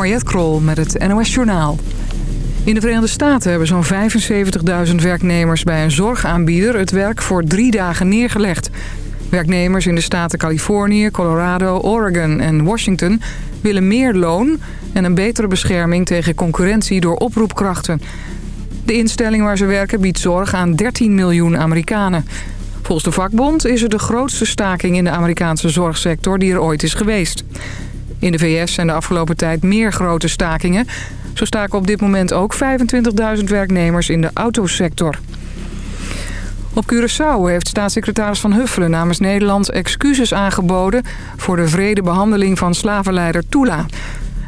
Mariette Krol met het NOS Journaal. In de Verenigde Staten hebben zo'n 75.000 werknemers bij een zorgaanbieder... het werk voor drie dagen neergelegd. Werknemers in de staten Californië, Colorado, Oregon en Washington... willen meer loon en een betere bescherming tegen concurrentie door oproepkrachten. De instelling waar ze werken biedt zorg aan 13 miljoen Amerikanen. Volgens de vakbond is het de grootste staking in de Amerikaanse zorgsector die er ooit is geweest. In de VS zijn de afgelopen tijd meer grote stakingen. Zo staken op dit moment ook 25.000 werknemers in de autosector. Op Curaçao heeft staatssecretaris Van Huffelen namens Nederland excuses aangeboden... voor de vrede behandeling van slavenleider Tula.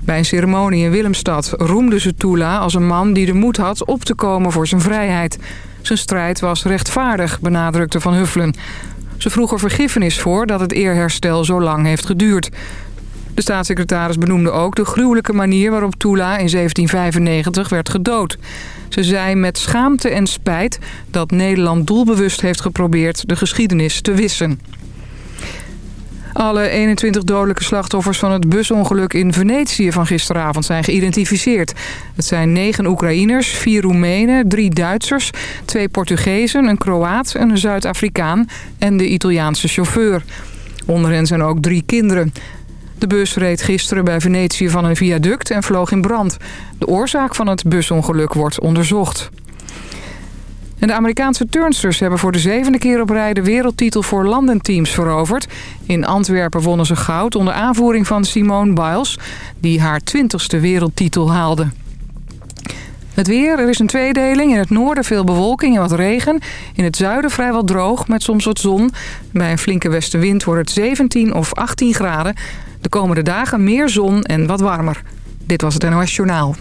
Bij een ceremonie in Willemstad roemde ze Tula als een man die de moed had op te komen voor zijn vrijheid. Zijn strijd was rechtvaardig, benadrukte Van Huffelen. Ze vroeg er vergiffenis voor dat het eerherstel zo lang heeft geduurd. De staatssecretaris benoemde ook de gruwelijke manier waarop Tula in 1795 werd gedood. Ze zei met schaamte en spijt dat Nederland doelbewust heeft geprobeerd de geschiedenis te wissen. Alle 21 dodelijke slachtoffers van het busongeluk in Venetië van gisteravond zijn geïdentificeerd. Het zijn 9 Oekraïners, 4 Roemenen, 3 Duitsers, 2 Portugezen, een Kroaat, een Zuid-Afrikaan en de Italiaanse chauffeur. Onder hen zijn ook drie kinderen. De bus reed gisteren bij Venetië van een viaduct en vloog in brand. De oorzaak van het busongeluk wordt onderzocht. En de Amerikaanse turnsters hebben voor de zevende keer op rij de wereldtitel voor landenteams veroverd. In Antwerpen wonnen ze goud onder aanvoering van Simone Biles, die haar twintigste wereldtitel haalde. Het weer, er is een tweedeling. In het noorden veel bewolking en wat regen. In het zuiden vrijwel droog met soms wat zon. Bij een flinke westenwind wordt het 17 of 18 graden. De komende dagen meer zon en wat warmer. Dit was het NOS Journaal.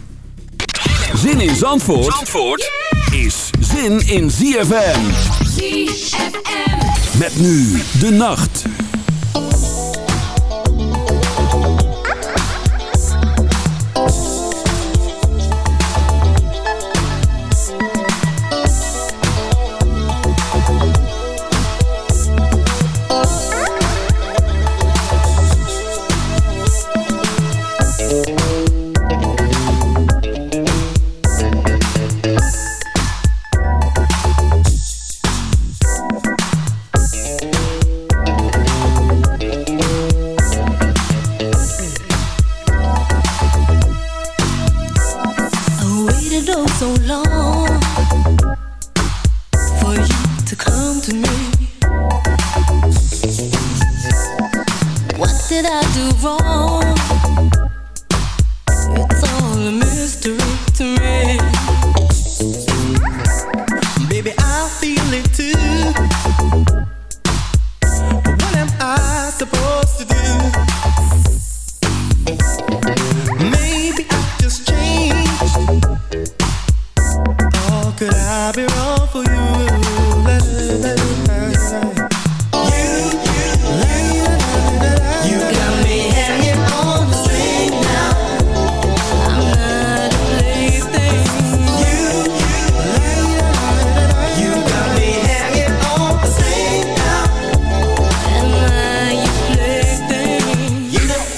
Zin in Zandvoort, Zandvoort is zin in ZFM. ZFM. Met nu de nacht.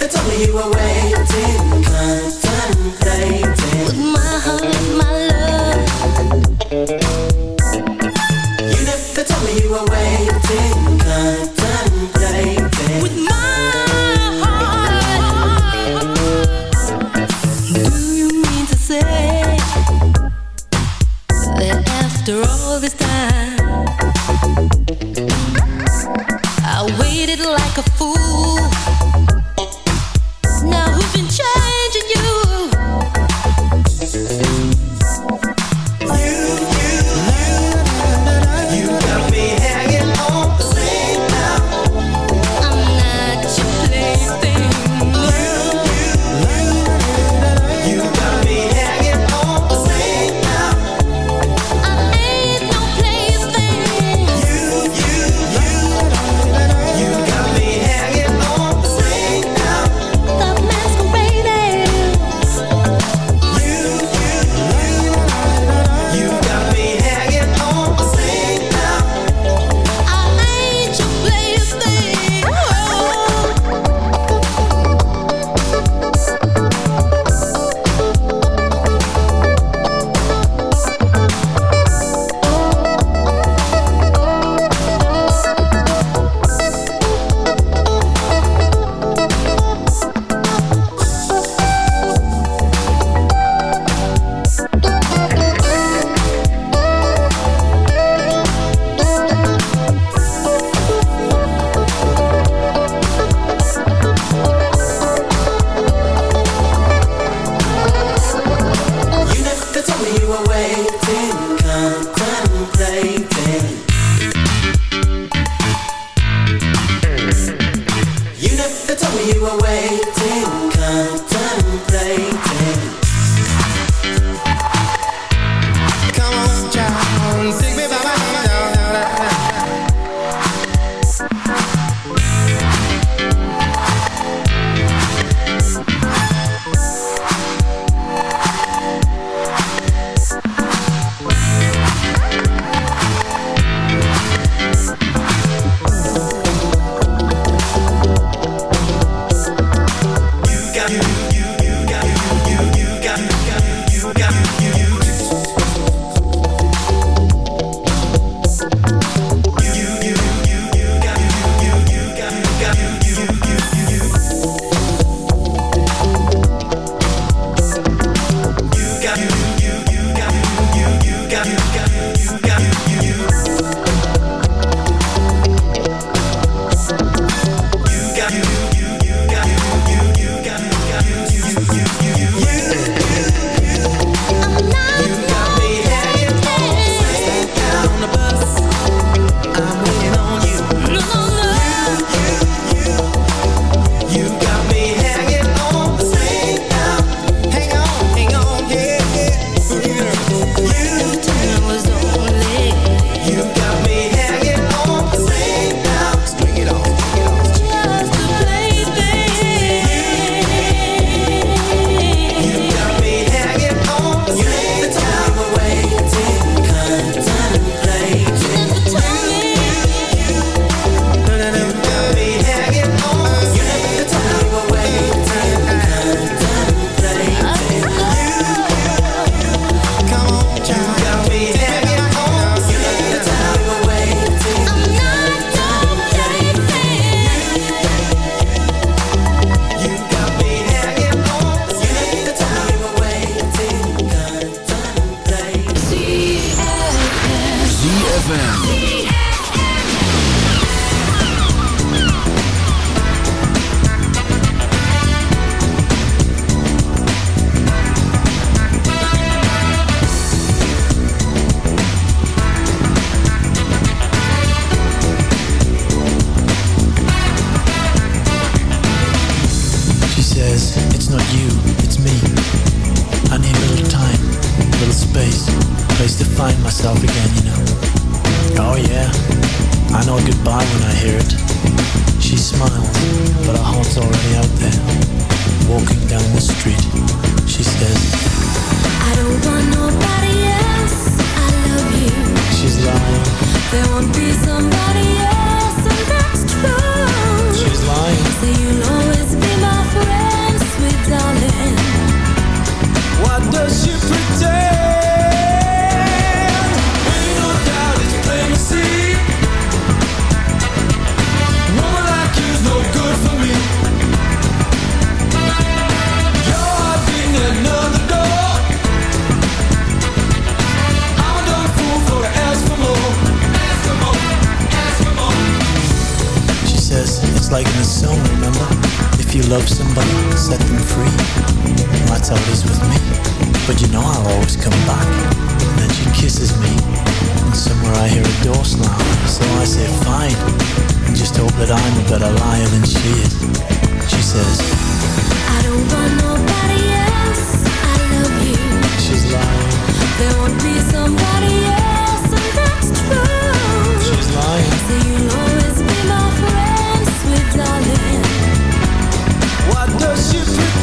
never told me you were waiting So I said, fine, and just hope that I'm a better liar than she is. She says, I don't want nobody else, I love you. She's lying. There won't be somebody else, and that's true. She's lying. You'll always be my friend, sweet darling. What does she pretend?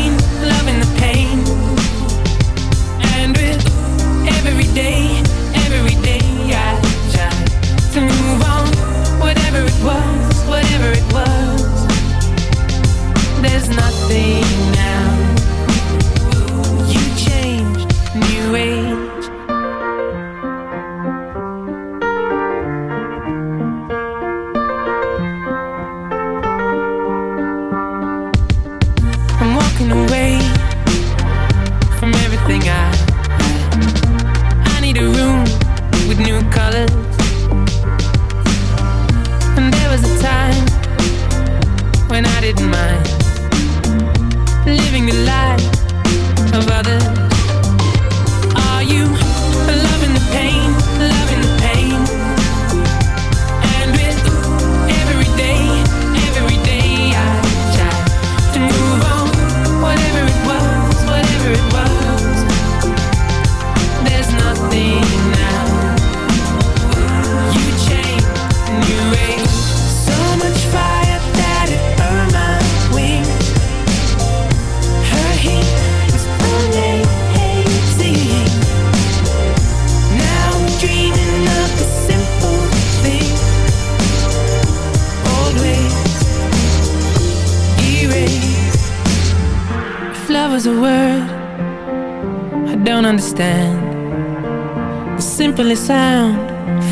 sound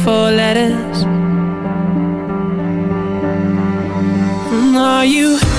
for letters? And are you?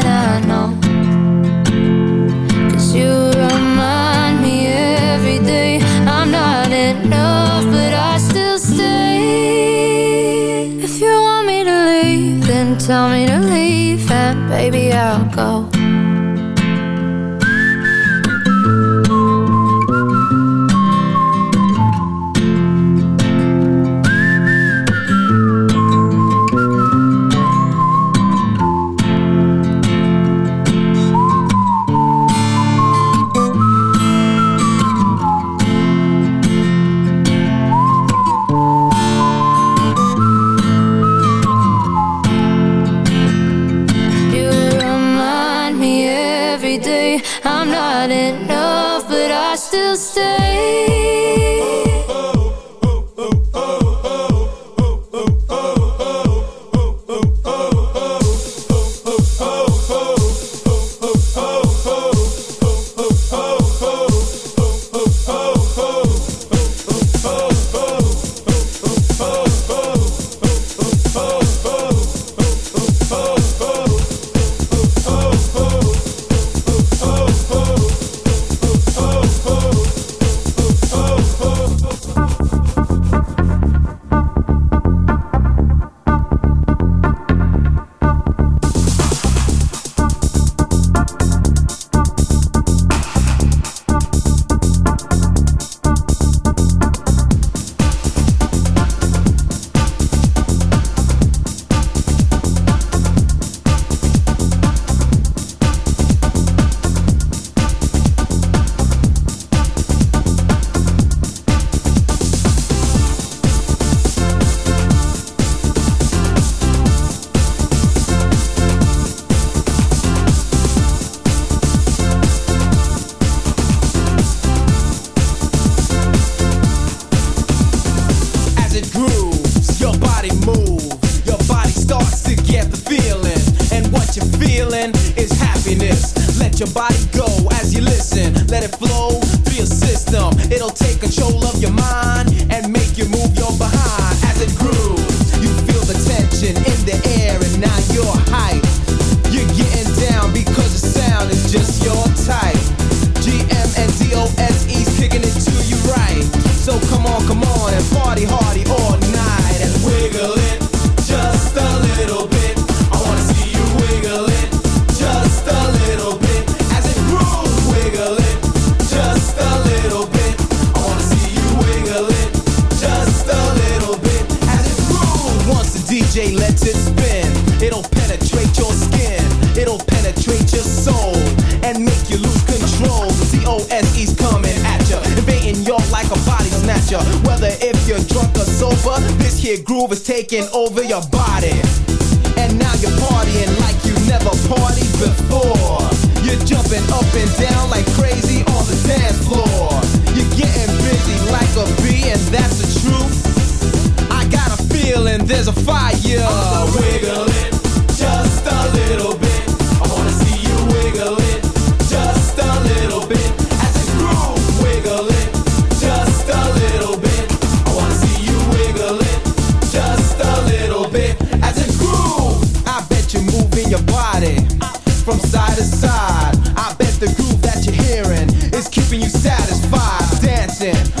Baby, I'll go. There's a fire. Wiggle it just a little bit. I wanna see you wiggle it just a little bit. As it groove, wiggle it just a little bit. I wanna see you wiggle it just a little bit. As it groove, I bet you're moving your body from side to side. I bet the groove that you're hearing is keeping you satisfied. Dancing